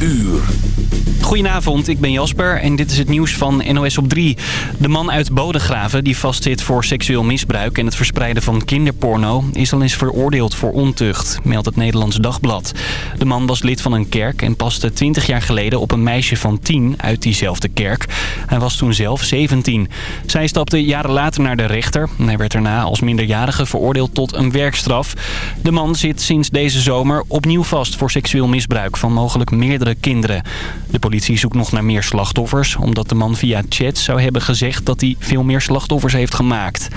uur. Goedenavond, ik ben Jasper en dit is het nieuws van NOS op 3. De man uit Bodegraven die vastzit voor seksueel misbruik en het verspreiden van kinderporno... is al eens veroordeeld voor ontucht, meldt het Nederlands Dagblad. De man was lid van een kerk en paste 20 jaar geleden op een meisje van 10 uit diezelfde kerk. Hij was toen zelf 17. Zij stapte jaren later naar de rechter. Hij werd daarna als minderjarige veroordeeld tot een werkstraf. De man zit sinds deze zomer opnieuw vast voor seksueel misbruik van mogelijk meerdere kinderen. De politie zoekt nog naar meer slachtoffers... omdat de man via chat zou hebben gezegd dat hij veel meer slachtoffers heeft gemaakt.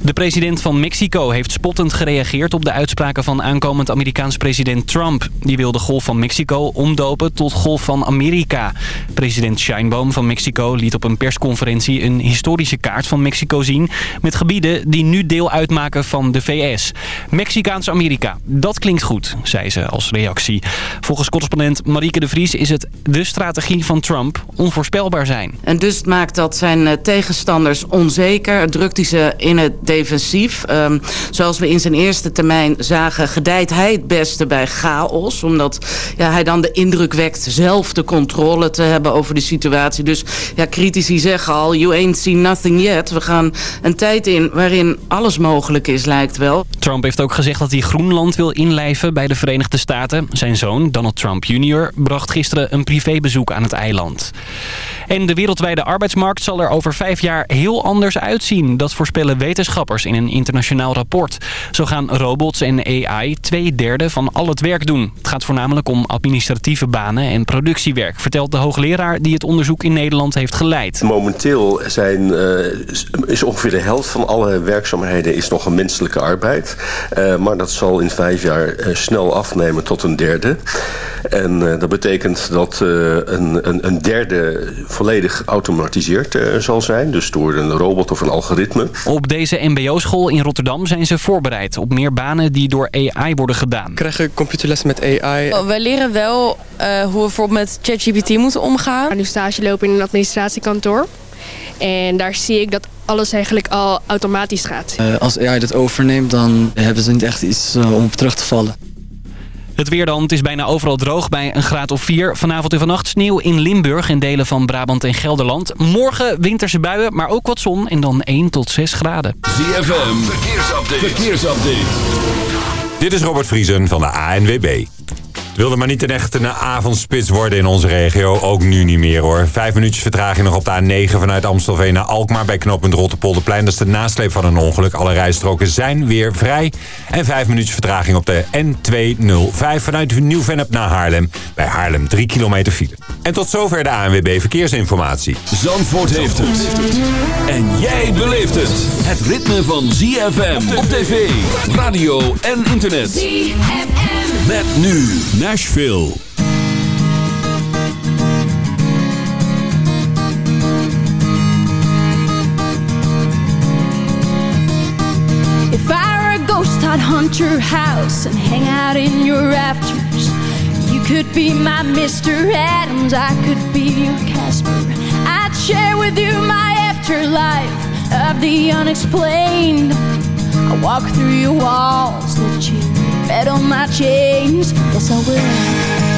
De president van Mexico heeft spottend gereageerd op de uitspraken van aankomend Amerikaans president Trump. Die wil de Golf van Mexico omdopen tot Golf van Amerika. President Scheinbaum van Mexico liet op een persconferentie een historische kaart van Mexico zien... met gebieden die nu deel uitmaken van de VS. Mexicaans Amerika, dat klinkt goed, zei ze als reactie. Volgens correspondent Marieke de Vries is het de strategie van Trump onvoorspelbaar zijn. En dus maakt dat zijn eh, tegenstanders onzeker, drukt hij ze in het defensief. Um, zoals we in zijn eerste termijn zagen, gedijt hij het beste bij chaos. Omdat ja, hij dan de indruk wekt zelf de controle te hebben over de situatie. Dus ja, critici zeggen al, you ain't seen nothing yet. We gaan een tijd in waarin alles mogelijk is, lijkt wel. Trump heeft ook gezegd dat hij Groenland wil inlijven bij de Verenigde Staten. Zijn zoon, Donald Trump Jr., bracht gisteren een privébezoek aan het eiland. En de wereldwijde arbeidsmarkt zal er over vijf jaar heel anders uitzien. Dat voorspellen wetenschappers in een internationaal rapport. Zo gaan robots en AI twee derde van al het werk doen. Het gaat voornamelijk om administratieve banen en productiewerk... vertelt de hoogleraar die het onderzoek in Nederland heeft geleid. Momenteel zijn, uh, is ongeveer de helft van alle werkzaamheden is nog een menselijke arbeid. Uh, maar dat zal in vijf jaar uh, snel afnemen tot een derde. En dat betekent dat een, een, een derde volledig geautomatiseerd zal zijn. Dus door een robot of een algoritme. Op deze mbo-school in Rotterdam zijn ze voorbereid op meer banen die door AI worden gedaan. Krijgen computerlessen met AI? Oh, we leren wel uh, hoe we bijvoorbeeld met ChatGPT moeten omgaan. Nu stage lopen in een administratiekantoor. En daar zie ik dat alles eigenlijk al automatisch gaat. Uh, als AI dat overneemt, dan hebben ze niet echt iets om op terug te vallen. Het weer dan, het is bijna overal droog bij een graad of 4. Vanavond en vannacht sneeuw in Limburg en delen van Brabant en Gelderland. Morgen winterse buien, maar ook wat zon en dan 1 tot 6 graden. ZFM, verkeersupdate. verkeersupdate. Dit is Robert Vriesen van de ANWB wilde maar niet een echte avondspits worden in onze regio. Ook nu niet meer hoor. Vijf minuutjes vertraging nog op de A9 vanuit Amstelveen naar Alkmaar... bij knooppunt Rotterpolderplein. Dat is de nasleep van een ongeluk. Alle rijstroken zijn weer vrij. En vijf minuutjes vertraging op de N205 vanuit Nieuw-Vennep naar Haarlem. Bij Haarlem 3 kilometer file. En tot zover de ANWB Verkeersinformatie. Zandvoort heeft het. En jij beleeft het. Het ritme van ZFM op tv, radio en internet. ZFM. Met nu Nashville. If I were a ghost, I'd hunt your house and hang out in your rafters. You could be my Mr. Adams, I could be your Casper. I'd share with you my afterlife of the unexplained. I walk through your walls, let you rattle my chains. Yes, I will.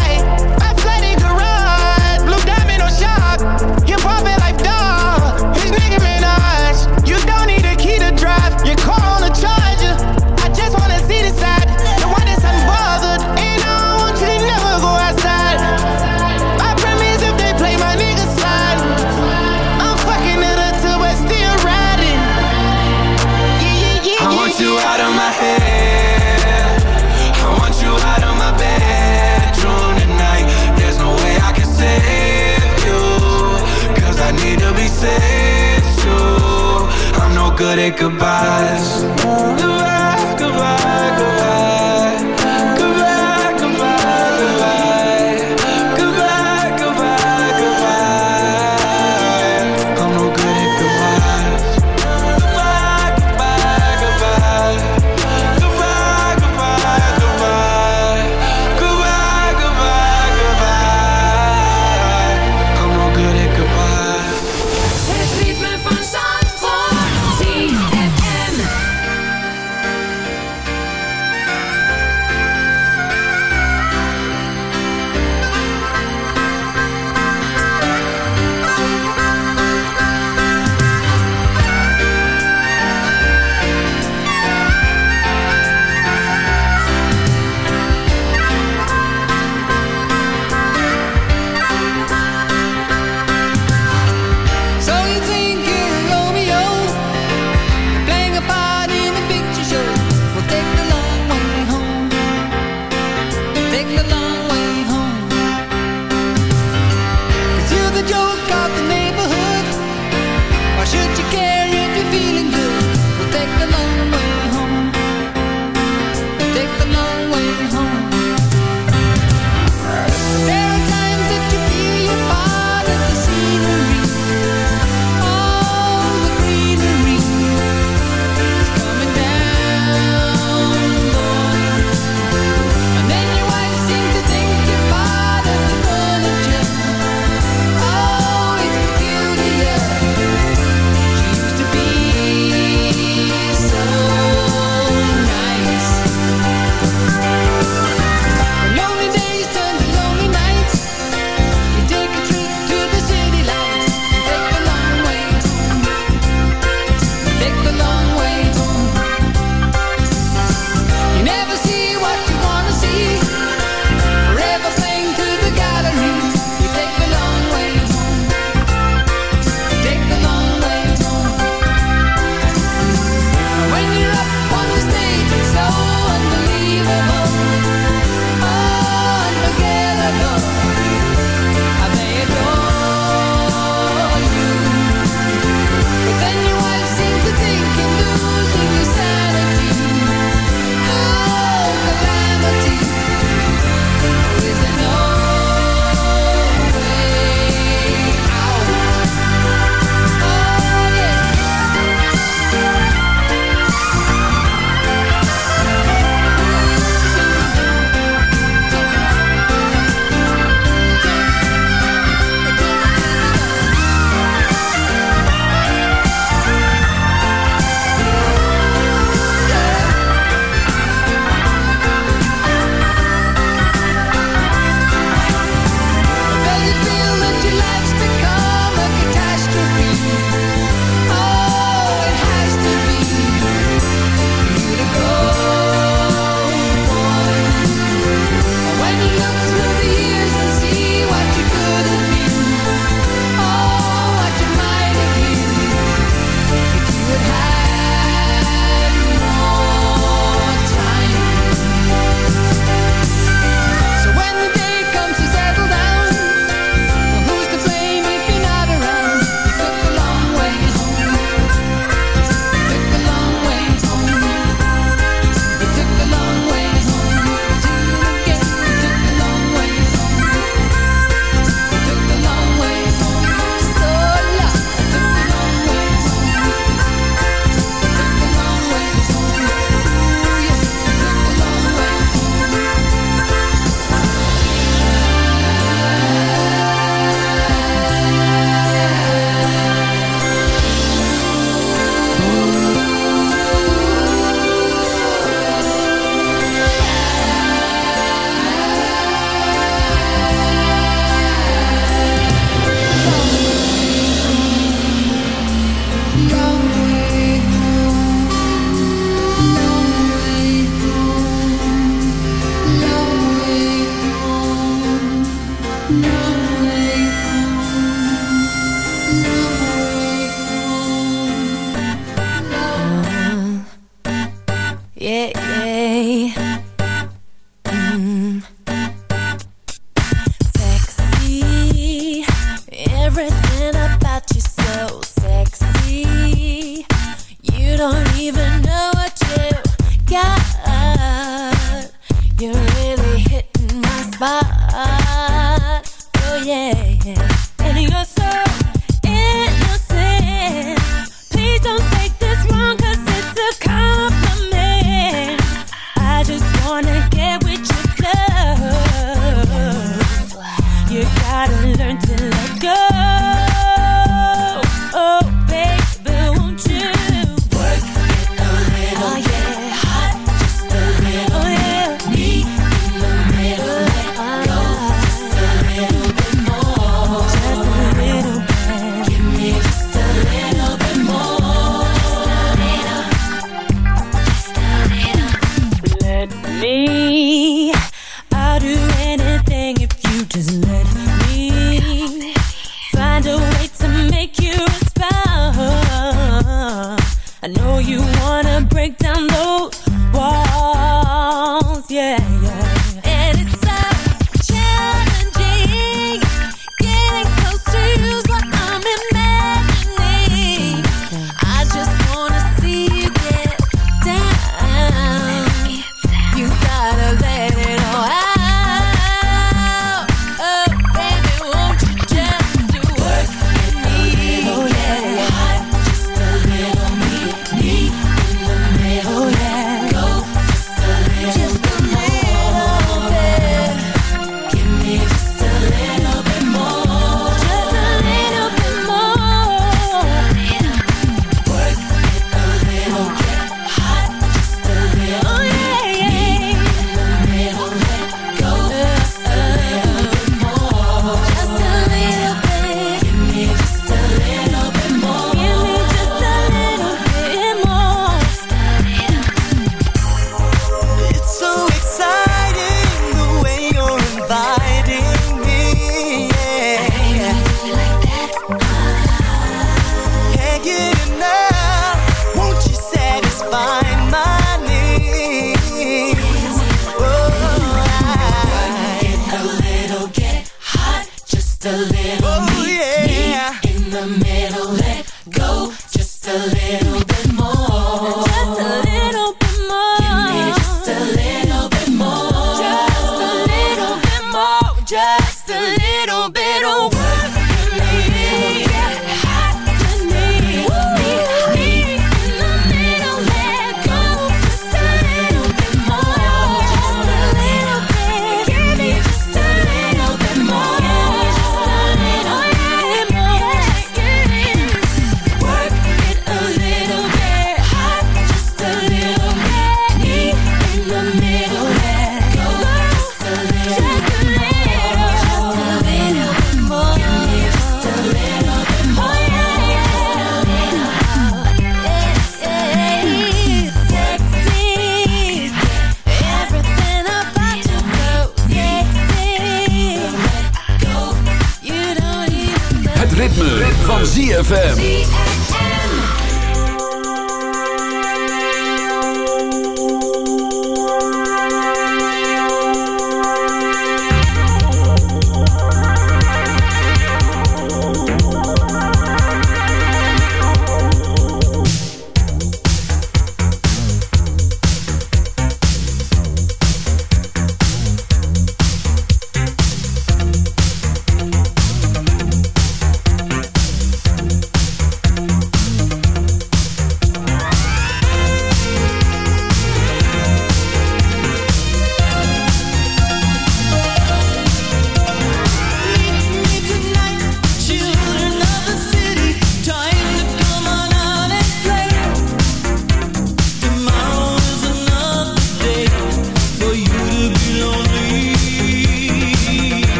automatic goodbyes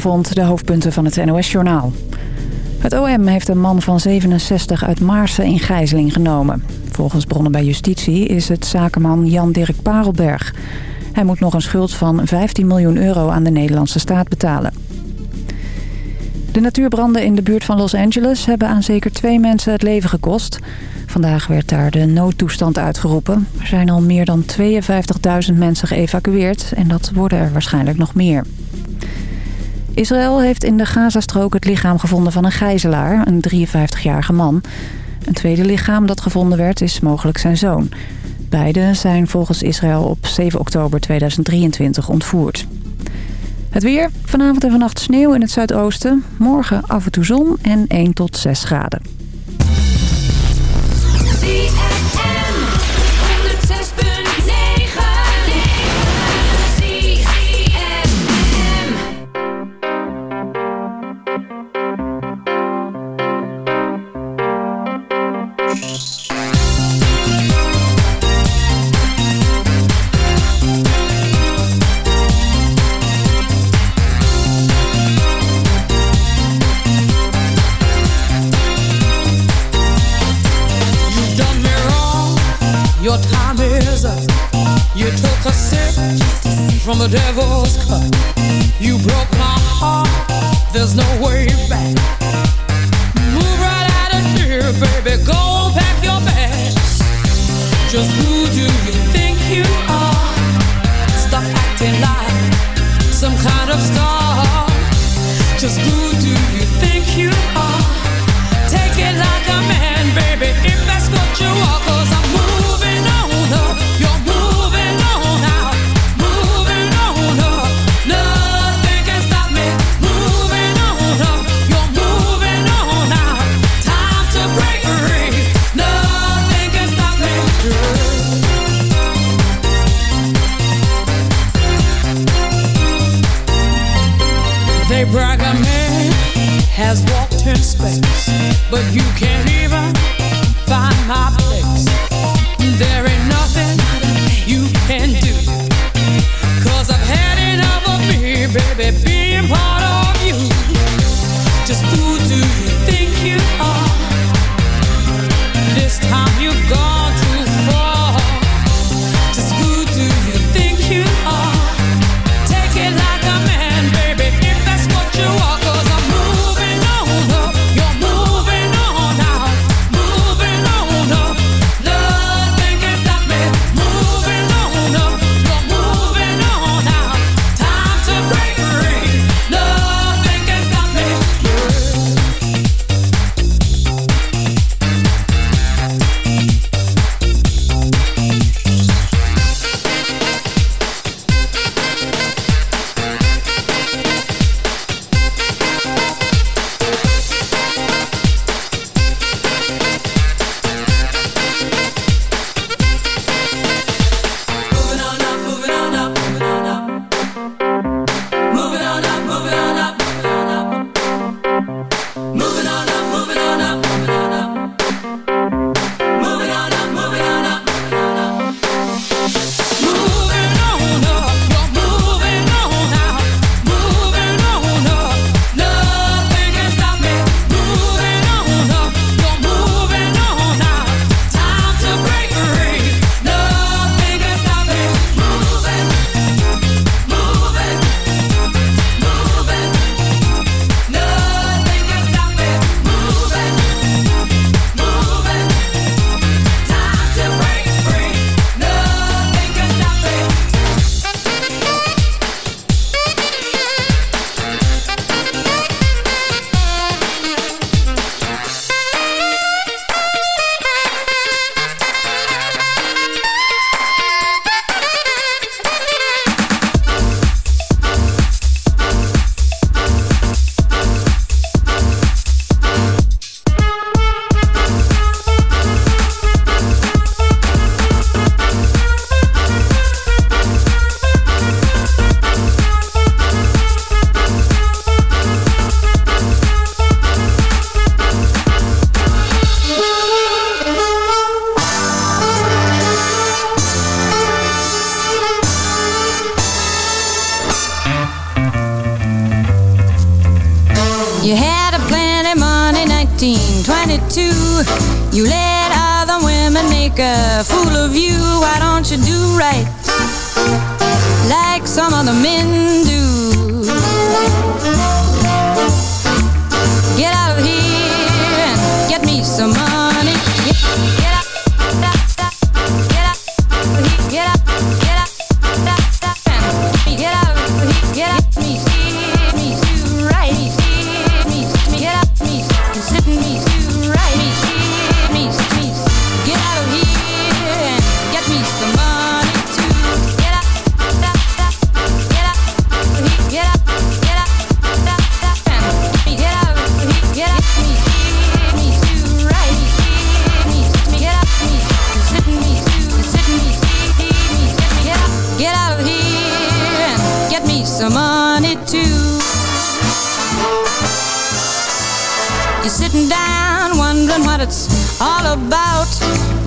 Goedenavond, de hoofdpunten van het NOS-journaal. Het OM heeft een man van 67 uit Maarsen in gijzeling genomen. Volgens bronnen bij justitie is het zakenman Jan-Dirk Parelberg. Hij moet nog een schuld van 15 miljoen euro aan de Nederlandse staat betalen. De natuurbranden in de buurt van Los Angeles hebben aan zeker twee mensen het leven gekost. Vandaag werd daar de noodtoestand uitgeroepen. Er zijn al meer dan 52.000 mensen geëvacueerd en dat worden er waarschijnlijk nog meer. Israël heeft in de Gazastrook het lichaam gevonden van een gijzelaar, een 53-jarige man. Een tweede lichaam dat gevonden werd is mogelijk zijn zoon. Beide zijn volgens Israël op 7 oktober 2023 ontvoerd. Het weer, vanavond en vannacht sneeuw in het zuidoosten. Morgen af en toe zon en 1 tot 6 graden. Huh.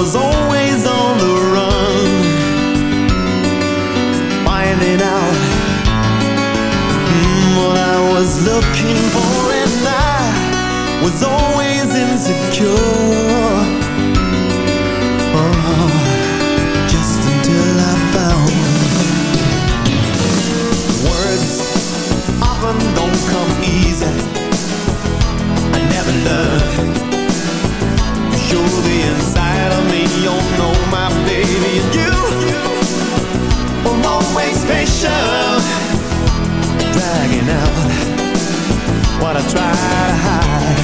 Was always on the run, finding out mm, what I was looking for, and I was always insecure. Oh, just until I found words often don't come easy. I never learned the inside of me. You know my baby, and you always patient, dragging out what I try to hide.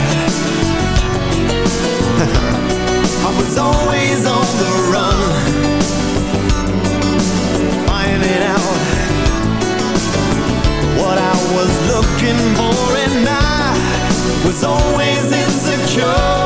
I was always on the run, finding out what I was looking for, and I was always insecure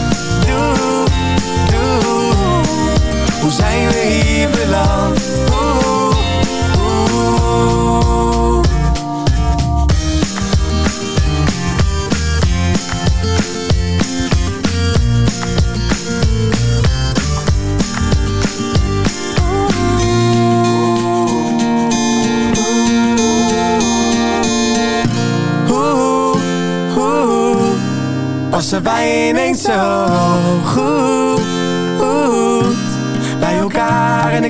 zijn we hier er zo goed